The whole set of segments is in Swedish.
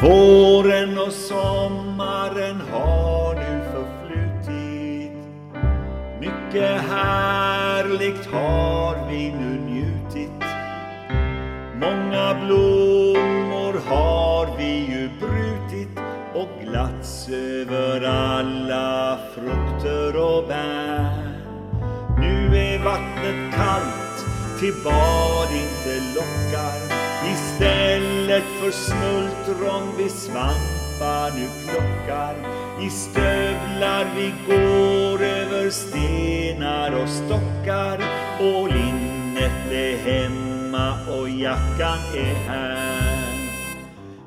Våren och sommaren har nu förflutit. Mycket härligt har vi nu njutit. Många blommor har vi ju brutit och glatts över alla frukter och bär. Nu är vattnet kallt, till bad inte lockar. Istället för smultron vi svampar nu plockar. I stövlar vi går över stenar och stockar. Och linnet är hemma och jackan är här.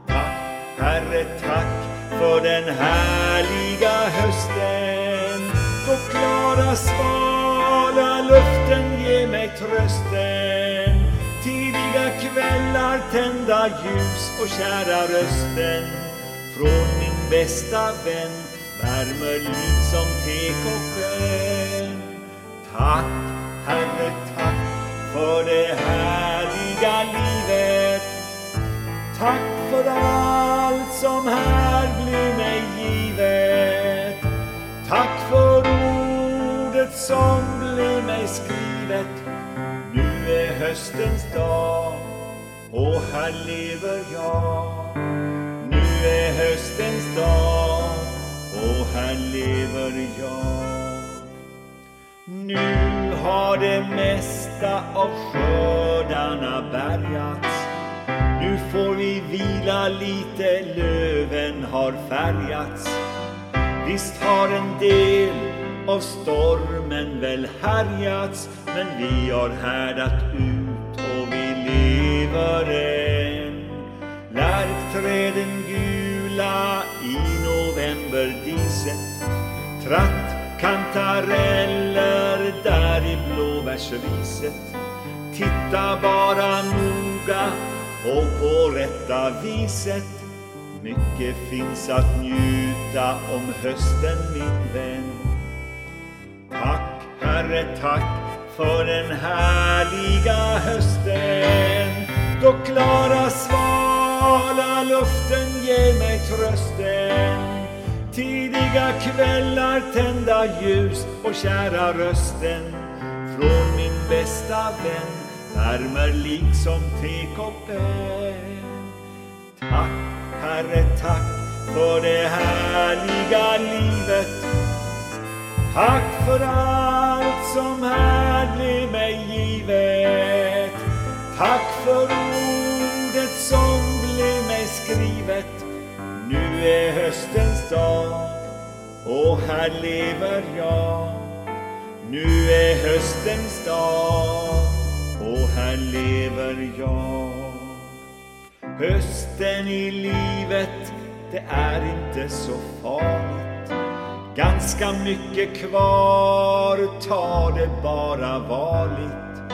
Tack, Herre, tack för den härliga hösten. Då klara svala luften ger mig trösten. Kvällar tända ljus och kära rösten från min bästa vän värmer liksom tekoppen. Tack, Herre, tack för det härliga livet. Tack för allt som här blir mig givet. Tack för ordet som blir mig skrivet. Nu är höstens dag och här lever jag. Nu är höstens dag och här lever jag. Nu har det mesta av skördarna bärgats. Nu får vi vila lite, löven har färgats. Visst har en del av stormen väl härjats, men vi har härdat ut tratt kantareller där i blåbärsriset Titta bara noga och på rätta viset. Mycket finns att njuta om hösten min vän. Tack Herre, tack för den härliga hösten. Då klara svala luften ger mig trösten. Tidiga kvällar tända ljus och kära rösten från min bästa vän värmer liksom tekoppen. Tack Herre, tack för det härliga livet. Tack för allt som här blev mig givet. Tack för ordet som blev mig skrivet. Nu är höstens dag och här lever jag. Nu är höstens dag och här lever jag. Hösten i livet, det är inte så farligt. Ganska mycket kvar, ta det bara varligt.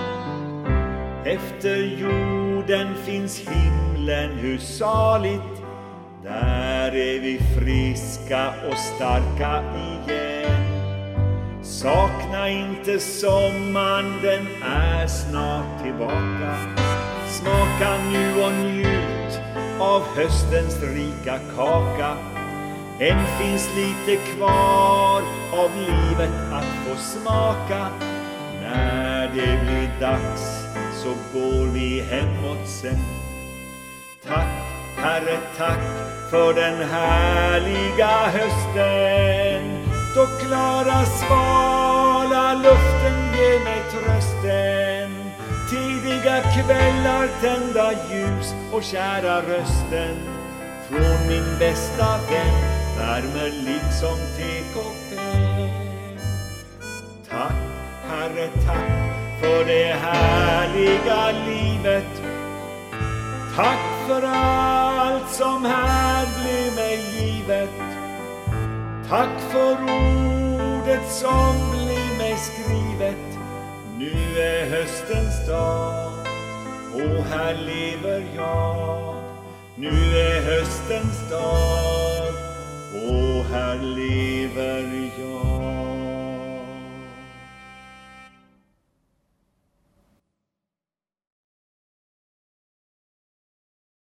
Efter jorden finns himlen, hur saligt. Där är vi friska och starka igen. Sakna inte sommaren, den är snart tillbaka. Smaka nu och njut av höstens rika kaka. Än finns lite kvar av livet att få smaka. När det blir dags så går vi hemåt sen. Tack, Herre, tack för den härliga hösten. Då klara svala luften ger mig trösten. Tidiga kvällar tända ljus och kära rösten från min bästa vän värmer liksom tekoppen. Tack, Herre, tack för det härliga livet. Tack för allt som här blev mig givet. Tack för ordet som blev mig skrivet. Nu är höstens dag och här lever jag. Nu är höstens dag och här lever jag.